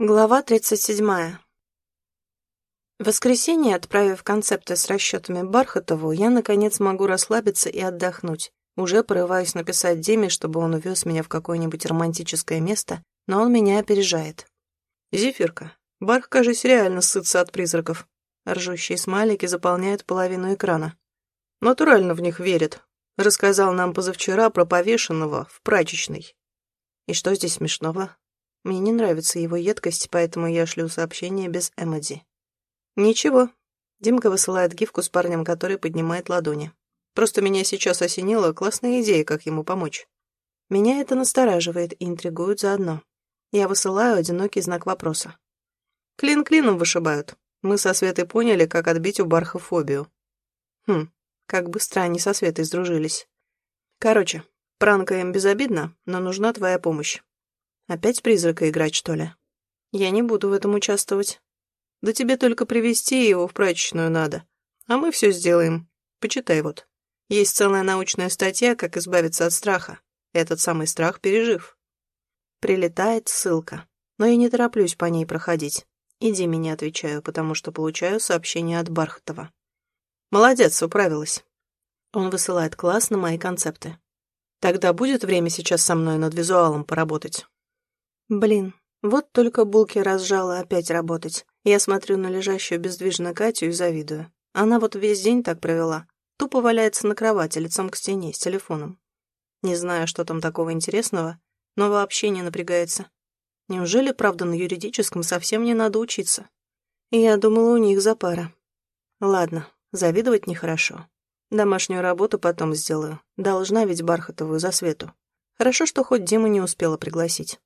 Глава 37. В воскресенье, отправив концепты с расчетами Бархатову, я, наконец, могу расслабиться и отдохнуть. Уже порываюсь написать Деме, чтобы он увез меня в какое-нибудь романтическое место, но он меня опережает. «Зефирка, Барх, кажется, реально сытся от призраков». Ржущие смайлики заполняют половину экрана. «Натурально в них верит», — рассказал нам позавчера про повешенного в прачечной. «И что здесь смешного?» Мне не нравится его едкость, поэтому я шлю сообщение без эмодзи. Ничего. Димка высылает гифку с парнем, который поднимает ладони. Просто меня сейчас осенила классная идея, как ему помочь. Меня это настораживает и интригует заодно. Я высылаю одинокий знак вопроса. Клин клином вышибают. Мы со Светой поняли, как отбить у Барха фобию. Хм, как быстро они со Светой сдружились. Короче, пранка им безобидно, но нужна твоя помощь. Опять призрака играть, что ли? Я не буду в этом участвовать. Да тебе только привести его в прачечную надо. А мы все сделаем. Почитай вот. Есть целая научная статья, как избавиться от страха. Этот самый страх пережив. Прилетает ссылка. Но я не тороплюсь по ней проходить. Иди меня отвечаю, потому что получаю сообщение от Бархатова. Молодец, управилась. Он высылает класс на мои концепты. Тогда будет время сейчас со мной над визуалом поработать. Блин, вот только булки разжала опять работать. Я смотрю на лежащую бездвижно Катю и завидую. Она вот весь день так провела. Тупо валяется на кровати, лицом к стене, с телефоном. Не знаю, что там такого интересного, но вообще не напрягается. Неужели, правда, на юридическом совсем не надо учиться? Я думала, у них за пара. Ладно, завидовать нехорошо. Домашнюю работу потом сделаю. Должна ведь Бархатовую за свету. Хорошо, что хоть Диму не успела пригласить.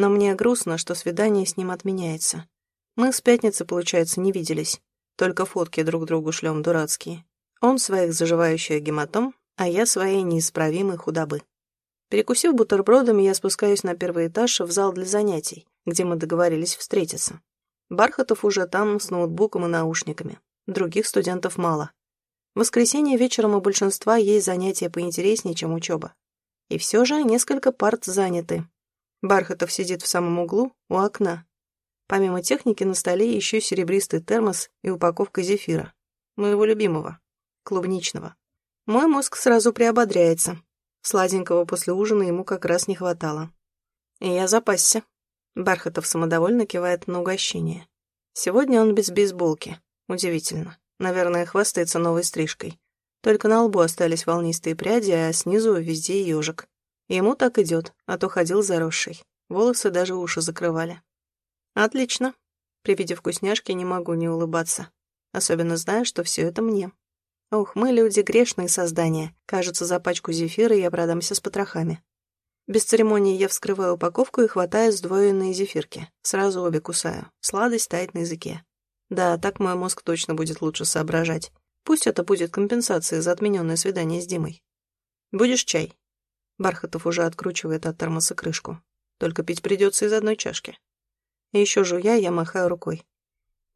Но мне грустно, что свидание с ним отменяется. Мы с пятницы, получается, не виделись. Только фотки друг другу шлем дурацкие. Он своих заживающих гематом, а я своей неисправимой худобы. Перекусив бутербродами, я спускаюсь на первый этаж в зал для занятий, где мы договорились встретиться. Бархатов уже там с ноутбуком и наушниками. Других студентов мало. В воскресенье вечером у большинства есть занятия поинтереснее, чем учеба. И все же несколько парт заняты, Бархатов сидит в самом углу, у окна. Помимо техники на столе еще серебристый термос и упаковка зефира. Моего любимого. Клубничного. Мой мозг сразу приободряется. Сладенького после ужина ему как раз не хватало. И я запасся. Бархатов самодовольно кивает на угощение. Сегодня он без бейсболки. Удивительно. Наверное, хвастается новой стрижкой. Только на лбу остались волнистые пряди, а снизу везде ежик. Ему так идет, а то ходил заросший. Волосы даже уши закрывали. Отлично. При виде вкусняшки не могу не улыбаться. Особенно зная, что все это мне. Ох, мы люди грешные создания. Кажется, за пачку зефира я продамся с потрохами. Без церемонии я вскрываю упаковку и хватаю сдвоенные зефирки. Сразу обе кусаю. Сладость тает на языке. Да, так мой мозг точно будет лучше соображать. Пусть это будет компенсацией за отмененное свидание с Димой. Будешь чай? Бархатов уже откручивает от термоса крышку. Только пить придется из одной чашки. И еще жуя, я махаю рукой.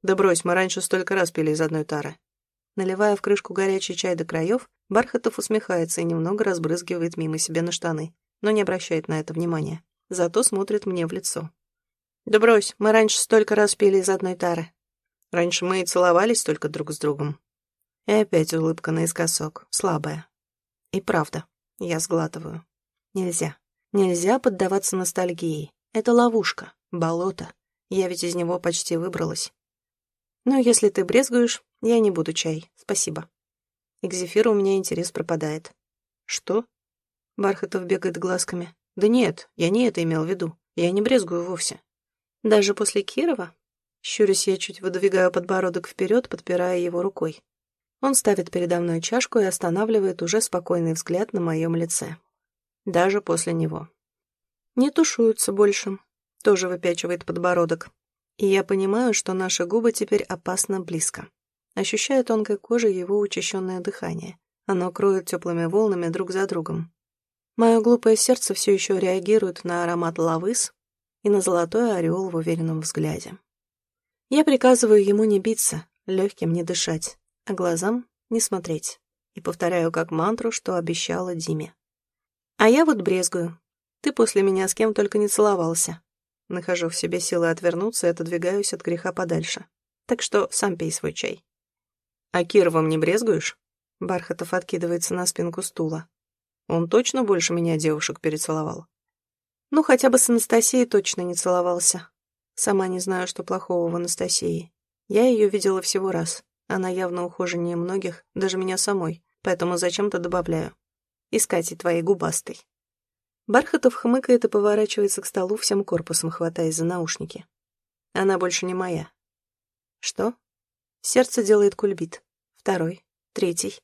Да брось, мы раньше столько раз пили из одной тары. Наливая в крышку горячий чай до краев, Бархатов усмехается и немного разбрызгивает мимо себя на штаны, но не обращает на это внимания. Зато смотрит мне в лицо. «Да брось, мы раньше столько раз пили из одной тары. Раньше мы и целовались только друг с другом». И опять улыбка наискосок, слабая. И правда, я сглатываю. Нельзя. Нельзя поддаваться ностальгии. Это ловушка, болото. Я ведь из него почти выбралась. Но если ты брезгуешь, я не буду чай. Спасибо. И к зефиру у меня интерес пропадает. Что? Бархатов бегает глазками. Да нет, я не это имел в виду. Я не брезгую вовсе. Даже после Кирова? Щурюсь я чуть выдвигаю подбородок вперед, подпирая его рукой. Он ставит передо мной чашку и останавливает уже спокойный взгляд на моем лице даже после него. Не тушуются больше, тоже выпячивает подбородок. И я понимаю, что наши губы теперь опасно близко. Ощущаю тонкой кожей его учащенное дыхание. Оно кроет теплыми волнами друг за другом. Мое глупое сердце все еще реагирует на аромат лавыс и на золотой ореол в уверенном взгляде. Я приказываю ему не биться, легким не дышать, а глазам не смотреть. И повторяю как мантру, что обещала Диме. А я вот брезгую. Ты после меня с кем только не целовался. Нахожу в себе силы отвернуться и отодвигаюсь от греха подальше. Так что сам пей свой чай. «А Кировым не брезгуешь?» Бархатов откидывается на спинку стула. «Он точно больше меня девушек перецеловал?» «Ну, хотя бы с Анастасией точно не целовался. Сама не знаю, что плохого в Анастасии. Я ее видела всего раз. Она явно ухоженнее многих, даже меня самой, поэтому зачем-то добавляю. Искать твоей губастой». Бархатов хмыкает и поворачивается к столу всем корпусом, хватаясь за наушники. Она больше не моя. Что? Сердце делает кульбит. Второй. Третий.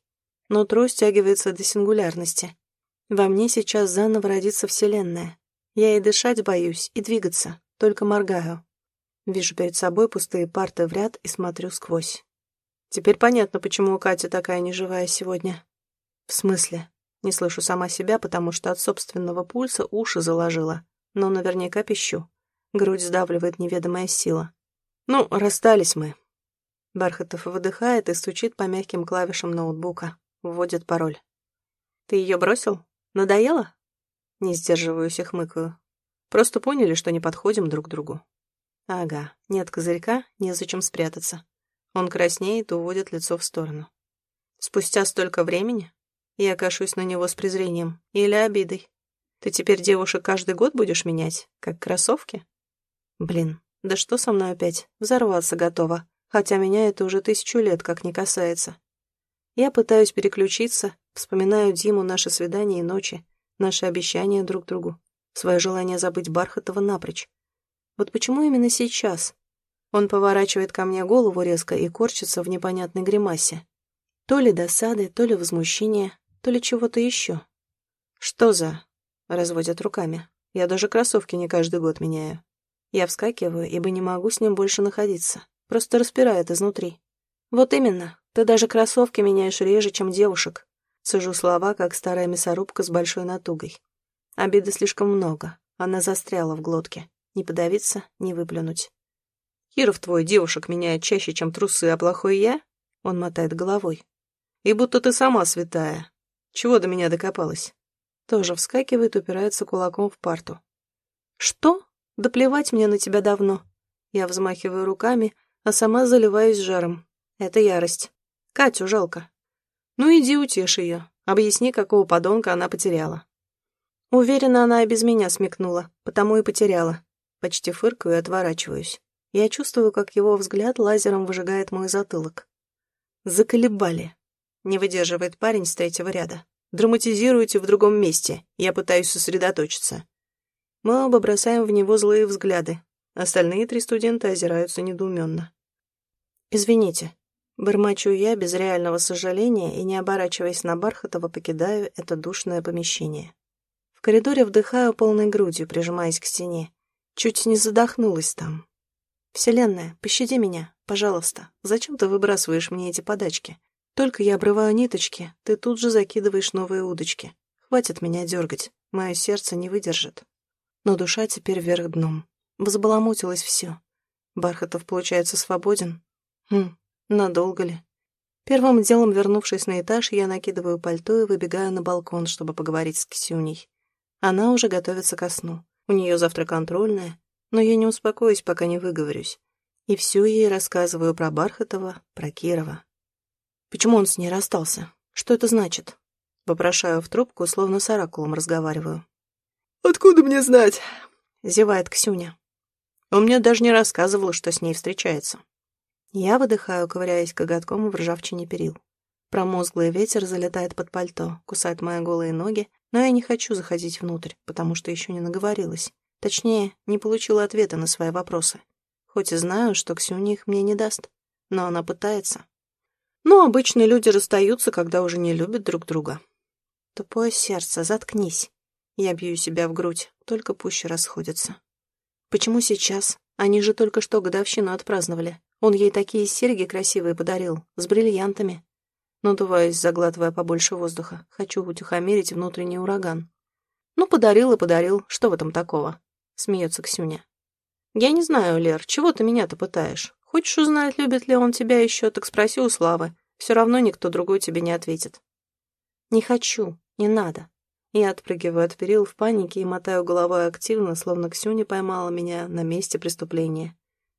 Нутро стягивается до сингулярности. Во мне сейчас заново родится Вселенная. Я и дышать боюсь, и двигаться, только моргаю. Вижу перед собой пустые парты в ряд и смотрю сквозь. Теперь понятно, почему у Кати такая неживая сегодня. В смысле? Не слышу сама себя, потому что от собственного пульса уши заложила, но наверняка пищу. Грудь сдавливает неведомая сила. Ну, расстались мы. Бархатов выдыхает и стучит по мягким клавишам ноутбука. Вводит пароль. Ты ее бросил? Надоело? Не сдерживаюсь и хмыкаю. Просто поняли, что не подходим друг другу. Ага, нет козырька, незачем спрятаться. Он краснеет и уводит лицо в сторону. Спустя столько времени? Я кашусь на него с презрением или обидой. Ты теперь девушек каждый год будешь менять, как кроссовки? Блин, да что со мной опять? Взорваться готова. Хотя меня это уже тысячу лет как не касается. Я пытаюсь переключиться, вспоминаю Диму, наши свидания и ночи, наши обещания друг другу, свое желание забыть Бархатова напрочь. Вот почему именно сейчас? Он поворачивает ко мне голову резко и корчится в непонятной гримасе. То ли досады, то ли возмущения, то ли чего-то еще. «Что за...» — разводят руками. «Я даже кроссовки не каждый год меняю. Я вскакиваю, ибо не могу с ним больше находиться. Просто распирает изнутри. Вот именно, ты даже кроссовки меняешь реже, чем девушек». Сажу слова, как старая мясорубка с большой натугой. Обиды слишком много. Она застряла в глотке. Не подавиться, не выплюнуть. «Киров твой девушек меняет чаще, чем трусы, а плохой я?» Он мотает головой. «И будто ты сама святая. Чего до меня докопалась? Тоже вскакивает, упирается кулаком в парту. Что? Да плевать мне на тебя давно. Я взмахиваю руками, а сама заливаюсь жаром. Это ярость. Катю жалко. Ну иди утешь ее. Объясни, какого подонка она потеряла. Уверена, она и без меня смекнула, потому и потеряла. Почти фыркаю и отворачиваюсь. Я чувствую, как его взгляд лазером выжигает мой затылок. Заколебали. Не выдерживает парень с третьего ряда. Драматизируете в другом месте. Я пытаюсь сосредоточиться. Мы оба бросаем в него злые взгляды. Остальные три студента озираются недоуменно. «Извините». Бормочу я без реального сожаления и, не оборачиваясь на Бархатова, покидаю это душное помещение. В коридоре вдыхаю полной грудью, прижимаясь к стене. Чуть не задохнулась там. «Вселенная, пощади меня, пожалуйста. Зачем ты выбрасываешь мне эти подачки? Только я обрываю ниточки, ты тут же закидываешь новые удочки. Хватит меня дергать, мое сердце не выдержит. Но душа теперь вверх дном. Взбаламутилось все. Бархатов, получается, свободен? Хм, надолго ли? Первым делом, вернувшись на этаж, я накидываю пальто и выбегаю на балкон, чтобы поговорить с Ксюней. Она уже готовится ко сну. У нее завтра контрольная, но я не успокоюсь, пока не выговорюсь. И все ей рассказываю про Бархатова, про Кирова. Почему он с ней расстался? Что это значит? Вопрошаю в трубку, словно с оракулом разговариваю. «Откуда мне знать?» — зевает Ксюня. Он мне даже не рассказывал, что с ней встречается. Я выдыхаю, ковыряясь коготком в ржавчине перил. Промозглый ветер залетает под пальто, кусает мои голые ноги, но я не хочу заходить внутрь, потому что еще не наговорилась. Точнее, не получила ответа на свои вопросы. Хоть и знаю, что Ксюня их мне не даст, но она пытается. Но обычные люди расстаются, когда уже не любят друг друга. Тупое сердце, заткнись. Я бью себя в грудь, только пуще расходятся. Почему сейчас? Они же только что годовщину отпраздновали. Он ей такие серьги красивые подарил, с бриллиантами. Надуваюсь, заглатывая побольше воздуха. Хочу утихомирить внутренний ураган. Ну, подарил и подарил, что в этом такого? Смеется Ксюня. Я не знаю, Лер, чего ты меня-то пытаешь? Хочешь узнать, любит ли он тебя еще, так спроси у Славы. Все равно никто другой тебе не ответит. Не хочу, не надо. Я отпрыгиваю от перил в панике и мотаю головой активно, словно Ксюня поймала меня на месте преступления.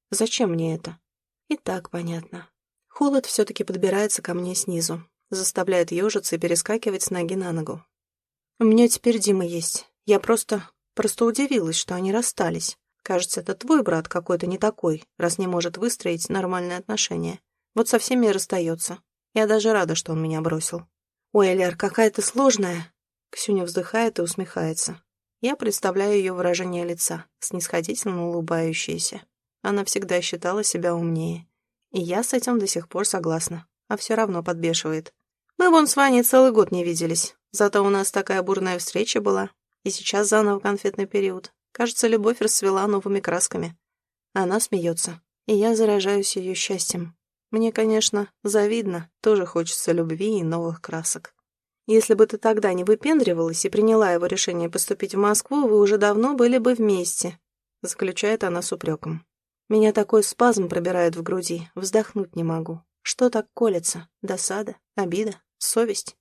Зачем мне это? И так понятно. Холод все-таки подбирается ко мне снизу, заставляет ежиться и перескакивать с ноги на ногу. У меня теперь Дима есть. Я просто... просто удивилась, что они расстались. Кажется, это твой брат какой-то не такой, раз не может выстроить нормальные отношения. Вот со всеми расстается. Я даже рада, что он меня бросил. Ой, Элер, какая ты сложная. Ксюня вздыхает и усмехается. Я представляю ее выражение лица, снисходительно улыбающееся. Она всегда считала себя умнее. И я с этим до сих пор согласна, а все равно подбешивает. Мы вон с Ваней целый год не виделись, зато у нас такая бурная встреча была. И сейчас заново конфетный период. Кажется, любовь расцвела новыми красками. Она смеется, и я заражаюсь ее счастьем. Мне, конечно, завидно, тоже хочется любви и новых красок. Если бы ты тогда не выпендривалась и приняла его решение поступить в Москву, вы уже давно были бы вместе», — заключает она с упреком. «Меня такой спазм пробирает в груди, вздохнуть не могу. Что так колется? Досада? Обида? Совесть?»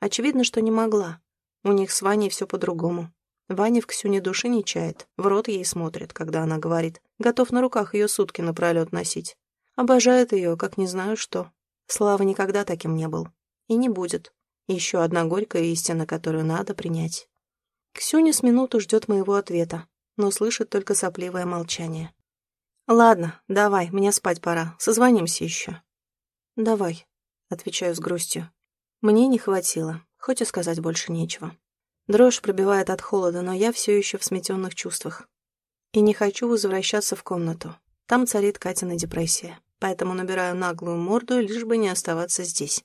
Очевидно, что не могла. У них с Ваней все по-другому. Ваня в Ксюне души не чает, в рот ей смотрит, когда она говорит. Готов на руках ее сутки напролет носить. Обожает ее, как не знаю что. Слава никогда таким не был. И не будет. Еще одна горькая истина, которую надо принять. Ксюня с минуту ждет моего ответа, но слышит только сопливое молчание. «Ладно, давай, мне спать пора. Созвонимся еще». «Давай», — отвечаю с грустью. Мне не хватило, хоть и сказать больше нечего. Дрожь пробивает от холода, но я все еще в сметенных чувствах. И не хочу возвращаться в комнату. Там царит Катина депрессия, поэтому набираю наглую морду, лишь бы не оставаться здесь.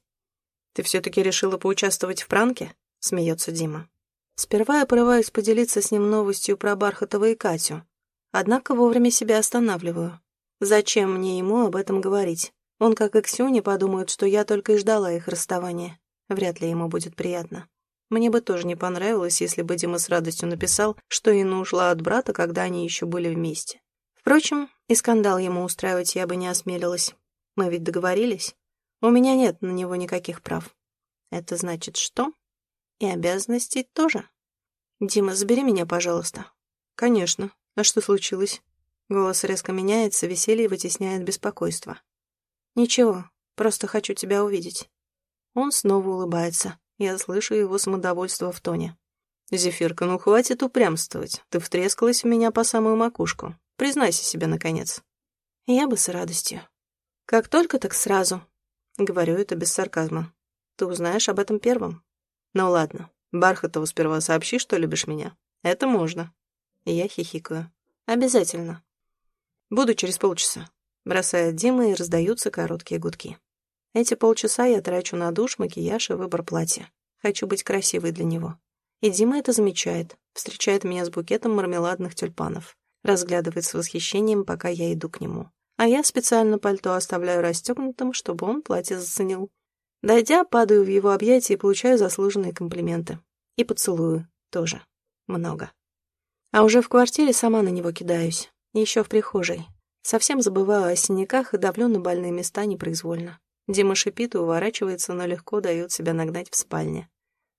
«Ты все-таки решила поучаствовать в пранке?» — смеется Дима. Сперва я порываюсь поделиться с ним новостью про Бархатова и Катю. Однако вовремя себя останавливаю. Зачем мне ему об этом говорить? Он, как и Ксюня, подумает, что я только и ждала их расставания. Вряд ли ему будет приятно. Мне бы тоже не понравилось, если бы Дима с радостью написал, что Инна ушла от брата, когда они еще были вместе. Впрочем, и скандал ему устраивать я бы не осмелилась. Мы ведь договорились. У меня нет на него никаких прав. Это значит что? И обязанностей тоже. Дима, забери меня, пожалуйста. Конечно. А что случилось? Голос резко меняется, веселье вытесняет беспокойство. Ничего, просто хочу тебя увидеть. Он снова улыбается. Я слышу его самодовольство в тоне. «Зефирка, ну хватит упрямствовать. Ты втрескалась в меня по самую макушку. Признайся себе, наконец». Я бы с радостью. Как только, так сразу. Говорю это без сарказма. Ты узнаешь об этом первым. Ну ладно, Бархатову сперва сообщи, что любишь меня. Это можно. Я хихикаю. Обязательно. Буду через полчаса. Бросает Дима и раздаются короткие гудки. Эти полчаса я трачу на душ, макияж и выбор платья. Хочу быть красивой для него. И Дима это замечает. Встречает меня с букетом мармеладных тюльпанов. Разглядывает с восхищением, пока я иду к нему а я специально пальто оставляю расстегнутым, чтобы он платье заценил. Дойдя, падаю в его объятия и получаю заслуженные комплименты. И поцелую тоже. Много. А уже в квартире сама на него кидаюсь. Еще в прихожей. Совсем забываю о синяках и давлю на больные места непроизвольно. Дима шипит и уворачивается, но легко дает себя нагнать в спальне.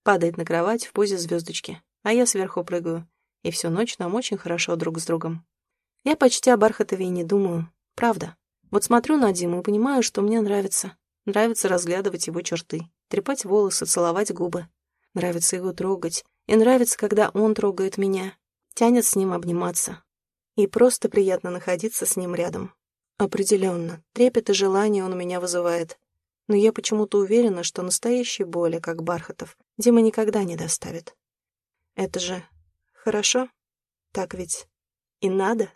Падает на кровать в позе звездочки, а я сверху прыгаю. И всю ночь нам очень хорошо друг с другом. Я почти о Бархатове и не думаю. Правда. Вот смотрю на Диму и понимаю, что мне нравится. Нравится разглядывать его черты, трепать волосы, целовать губы. Нравится его трогать. И нравится, когда он трогает меня. Тянет с ним обниматься. И просто приятно находиться с ним рядом. Определенно, трепет и желание он у меня вызывает. Но я почему-то уверена, что настоящей боли, как Бархатов, Дима никогда не доставит. Это же хорошо? Так ведь и надо?